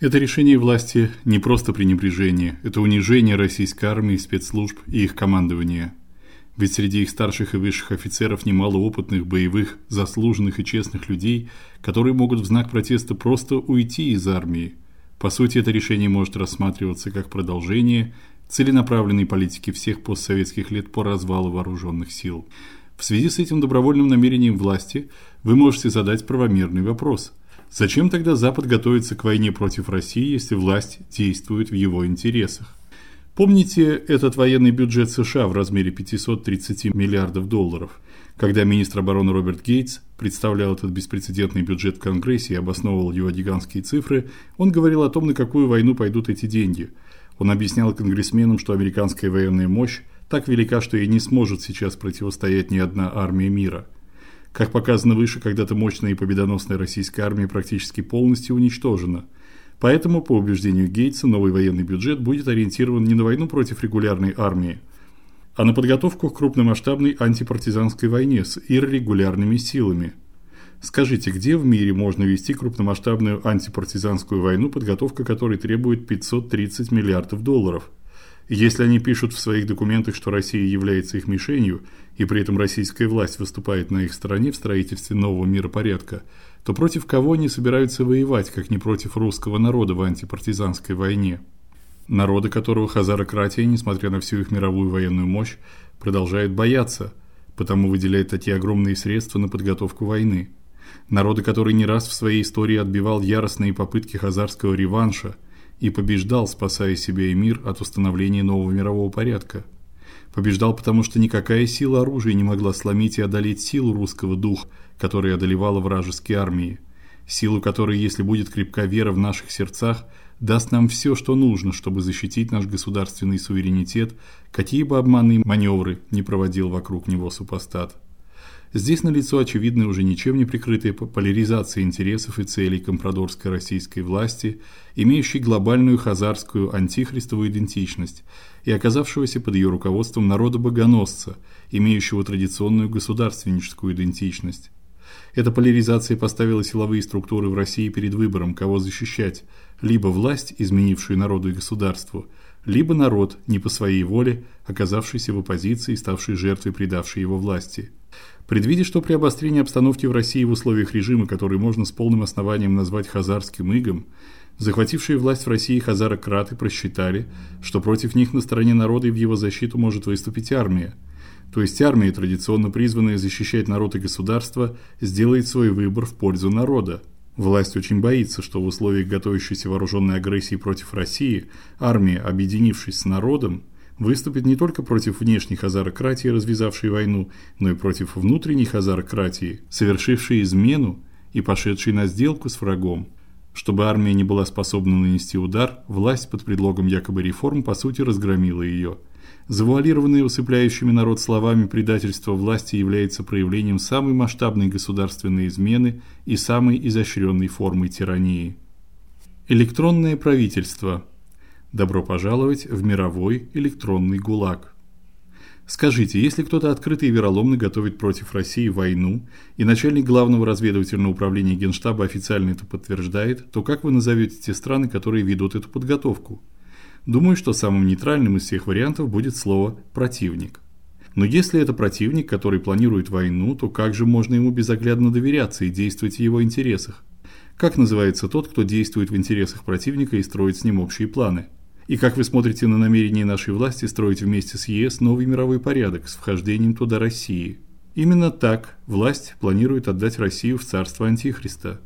Это решение власти не просто пренебрежение, это унижение российской армии, спецслужб и их командования. Ведь среди их старших и высших офицеров немало опытных, боевых, заслуженных и честных людей, которые могут в знак протеста просто уйти из армии. По сути, это решение может рассматриваться как продолжение целенаправленной политики всех постсоветских лет по развалу вооруженных сил. В связи с этим добровольным намерением власти вы можете задать правомерный вопрос: Зачем тогда Запад готовится к войне против России, если власть действует в его интересах? Помните этот военный бюджет США в размере 530 миллиардов долларов, когда министр обороны Роберт Гейтс представлял этот беспрецедентный бюджет в Конгрессе и обосновывал его гигантские цифры, он говорил о том, на какую войну пойдут эти деньги. Он объяснял конгрессменам, что американская военная мощь так велика, что ей не сможет сейчас противостоять ни одна армия мира. Как показано выше, когда-то мощная и победоносная российская армия практически полностью уничтожена. Поэтому, по убеждению Гейтса, новый военный бюджет будет ориентирован не на войну против регулярной армии, а на подготовку к крупномасштабной антипартизанской войне с иррегулярными силами. Скажите, где в мире можно вести крупномасштабную антипартизанскую войну, подготовка которой требует 530 миллиардов долларов? Если они пишут в своих документах, что Россия является их мишенью, и при этом российская власть выступает на их стороне в строительстве нового миропорядка, то против кого они собираются воевать, как не против русского народа в антипартизанской войне? Народы, которого хазарократия, несмотря на всю их мировую военную мощь, продолжает бояться, потому выделяет такие огромные средства на подготовку войны. Народы, который не раз в своей истории отбивал яростные попытки хазарского реванша – и побеждал, спасая себя и мир от установления нового мирового порядка. Побеждал, потому что никакая сила оружия не могла сломить и одолеть силу русского духа, которая одолевала вражеские армии, силу которой, если будет крепка вера в наших сердцах, даст нам все, что нужно, чтобы защитить наш государственный суверенитет, какие бы обманные маневры не проводил вокруг него супостат. Здесь налицо очевидная уже ничем не прикрытая поляризация интересов и целей компрадорской российской власти, имеющей глобальную хазарскую антихристовую идентичность и оказавшегося под ее руководством народа-богоносца, имеющего традиционную государственническую идентичность. Эта поляризация поставила силовые структуры в России перед выбором, кого защищать: либо власть, изменившую народу и государству, либо народ, не по своей воле, оказавшийся в оппозиции и ставший жертвой предавшей его власти. Предвидя, что при обострении обстановки в России в условиях режима, который можно с полным основанием назвать хазарским игом, захватившие власть в России хазарократы просчитали, что против них на стороне народа и в его защиту может выступить армия. То есть армия, традиционно призванная защищать народ и государство, сделает свой выбор в пользу народа. Власть очень боится, что в условиях готовящейся вооруженной агрессии против России армия, объединившись с народом, выступит не только против внешней хазарократии, развязавшей войну, но и против внутренней хазарократии, совершившей измену и пошедшей на сделку с врагом. Чтобы армия не была способна нанести удар, власть под предлогом якобы реформ по сути разгромила ее. Завуалированные усыпляющими народ словами предательство власти является проявлением самой масштабной государственной измены и самой изощренной формы тирании. Электронное правительство Добро пожаловать в мировой электронный ГУЛАГ. Скажите, если кто-то открыто и вероломно готовит против России войну, и начальник главного разведывательного управления Генштаба официально это подтверждает, то как вы назовете те страны, которые ведут эту подготовку? Думаю, что самым нейтральным из всех вариантов будет слово противник. Но если это противник, который планирует войну, то как же можно ему безоглядно доверяться и действовать в его интересах? Как называется тот, кто действует в интересах противника и строит с ним общие планы? И как вы смотрите на намерение нашей власти строить вместе с ЕС новый мировой порядок с вхождением туда России? Именно так власть планирует отдать Россию в царство антихриста.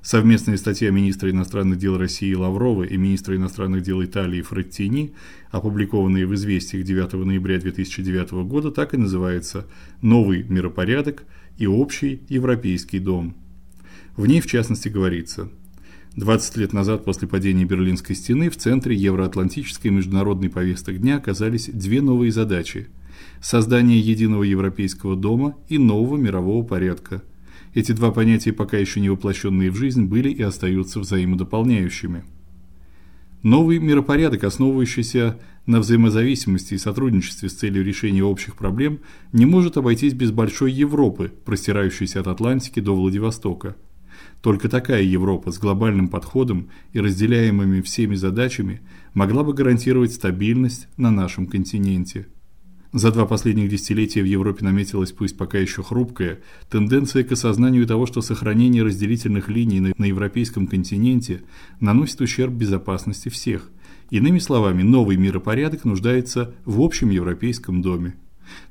Совместная статья министра иностранных дел России Лаврова и министра иностранных дел Италии Фраттини, опубликованная в Известиях 9 ноября 2009 года, так и называется Новый миропорядок и общий европейский дом. В ней в частности говорится: 20 лет назад после падения Берлинской стены в центре евроатлантической международной повесток дня оказались две новые задачи: создание единого европейского дома и нового мирового порядка. Эти два понятия, пока еще не воплощенные в жизнь, были и остаются взаимодополняющими. Новый миропорядок, основывающийся на взаимозависимости и сотрудничестве с целью решения общих проблем, не может обойтись без большой Европы, простирающейся от Атлантики до Владивостока. Только такая Европа с глобальным подходом и разделяемыми всеми задачами могла бы гарантировать стабильность на нашем континенте. За два последних десятилетия в Европе наметилась, пусть пока еще хрупкая, тенденция к осознанию того, что сохранение разделительных линий на, на европейском континенте наносит ущерб безопасности всех. Иными словами, новый миропорядок нуждается в общем европейском доме.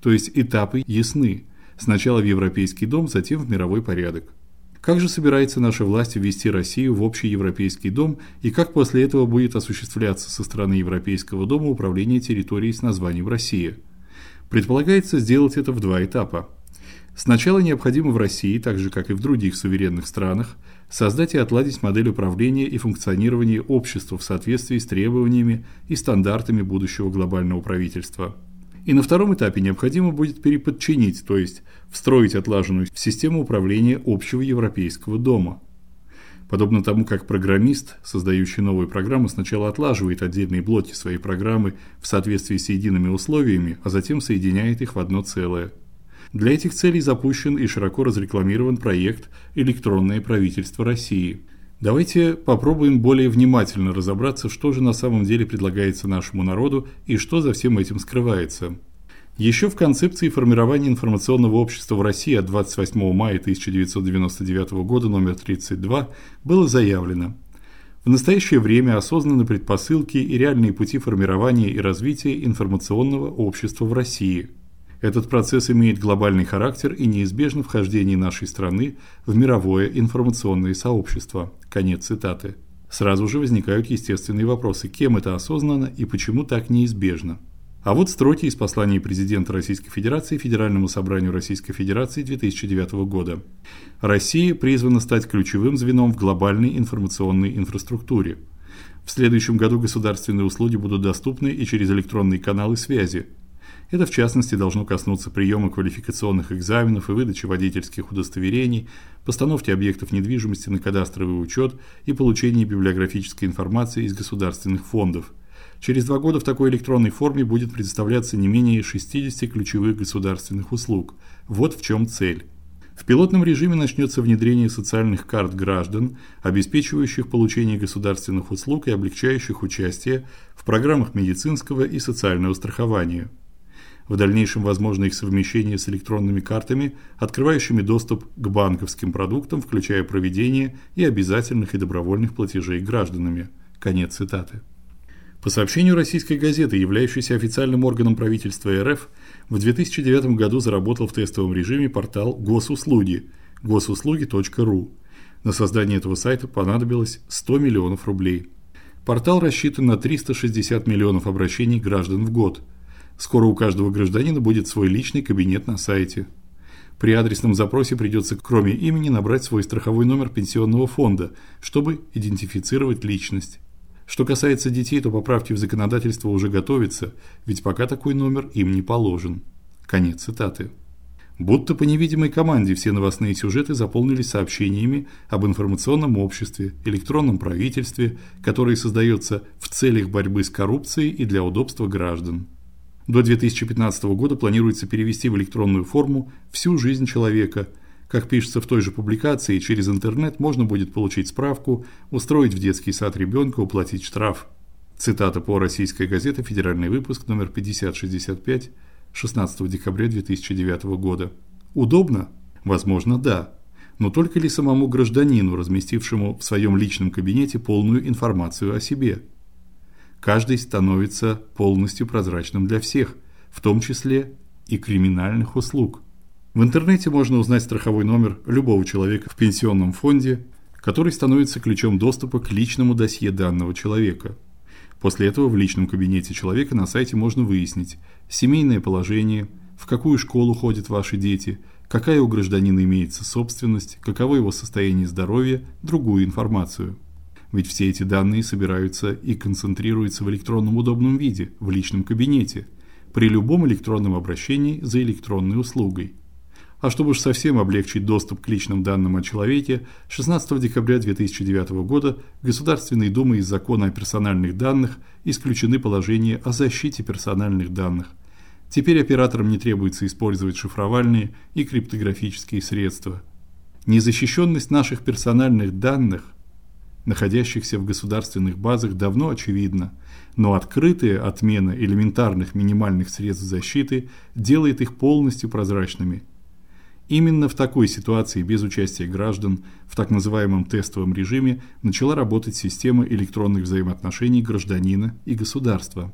То есть этапы ясны. Сначала в европейский дом, затем в мировой порядок. Как же собирается наша власть ввести Россию в общий европейский дом и как после этого будет осуществляться со стороны Европейского дома управление территорией с названием Россия? Предполагается сделать это в два этапа. Сначала необходимо в России, так же как и в других суверенных странах, создать и отладить модель управления и функционирования общества в соответствии с требованиями и стандартами будущего глобального правительства. И на втором этапе необходимо будет переподчинить, то есть встроить отлаженную систему управления общего европейского дома. Подобно тому, как программист, создающий новую программу, сначала отлаживает отдельные блоки своей программы в соответствии с едиными условиями, а затем соединяет их в одно целое. Для этих целей запущен и широко разрекламирован проект Электронное правительство России. Давайте попробуем более внимательно разобраться, что же на самом деле предлагается нашему народу и что за всем этим скрывается. Еще в концепции формирования информационного общества в России от 28 мая 1999 года номер 32 было заявлено: в настоящее время осознаны предпосылки и реальные пути формирования и развития информационного общества в России. Этот процесс имеет глобальный характер и неизбежно вхождение нашей страны в мировое информационное сообщество. Конец цитаты. Сразу же возникают естественные вопросы: кем это осознано и почему так неизбежно? А вот строки из послания президента Российской Федерации Федеральному собранию Российской Федерации 2009 года. Россия призвана стать ключевым звеном в глобальной информационной инфраструктуре. В следующем году государственные услуги будут доступны и через электронные каналы связи. Это в частности должно коснуться приема квалификационных экзаменов и выдачи водительских удостоверений, постановки объектов недвижимости на кадастровый учет и получения библиографической информации из государственных фондов. Через два года в такой электронной форме будет предоставляться не менее 60 ключевых государственных услуг. Вот в чем цель. В пилотном режиме начнется внедрение социальных карт граждан, обеспечивающих получение государственных услуг и облегчающих участие в программах медицинского и социального страхования. В дальнейшем возможно их совмещение с электронными картами, открывающими доступ к банковским продуктам, включая проведение и обязательных и добровольных платежей гражданами. Конец цитаты. По сообщению российской газеты, являющейся официальным органом правительства РФ, в 2009 году заработал в тестовом режиме портал Госуслуги госуслуги.ру. На создание этого сайта понадобилось 100 миллионов рублей. Портал рассчитан на 360 миллионов обращений граждан в год. Скоро у каждого гражданина будет свой личный кабинет на сайте. При адресном запросе придется, кроме имени, набрать свой страховой номер пенсионного фонда, чтобы идентифицировать личность. Что касается детей, то поправки в законодательство уже готовятся, ведь пока такой номер им не положен. Конец цитаты. Будто по невидимой команде все новостные сюжеты заполнились сообщениями об информационном обществе, электронном правительстве, которое создается в целях борьбы с коррупцией и для удобства граждан. До 2015 года планируется перевести в электронную форму всю жизнь человека – как пишется в той же публикации, через интернет можно будет получить справку, устроить в детский сад ребенка, уплатить штраф. Цитата по Российской газете, федеральный выпуск номер 5065, 16 декабря 2009 года. Удобно? Возможно, да. Но только ли самому гражданину, разместившему в своем личном кабинете полную информацию о себе? Каждый становится полностью прозрачным для всех, в том числе и криминальных услуг. В интернете можно узнать страховой номер любого человека в пенсионном фонде, который становится ключом доступа к личному досье данного человека. После этого в личном кабинете человека на сайте можно выяснить семейное положение, в какую школу ходят ваши дети, какая у гражданина имеется собственность, каково его состояние здоровья, другую информацию. Ведь все эти данные собираются и концентрируются в электронном удобном виде в личном кабинете при любом электронном обращении за электронной услугой. А чтобы уж совсем облегчить доступ к личным данным о человеке, 16 декабря 2009 года Государственной Думой из Закона о персональных данных исключены положения о защите персональных данных. Теперь операторам не требуется использовать шифровальные и криптографические средства. Незащищенность наших персональных данных, находящихся в государственных базах, давно очевидна, но открытая отмена элементарных минимальных средств защиты делает их полностью прозрачными. Именно в такой ситуации без участия граждан в так называемом тестовом режиме начала работать система электронных взаимоотношений гражданина и государства.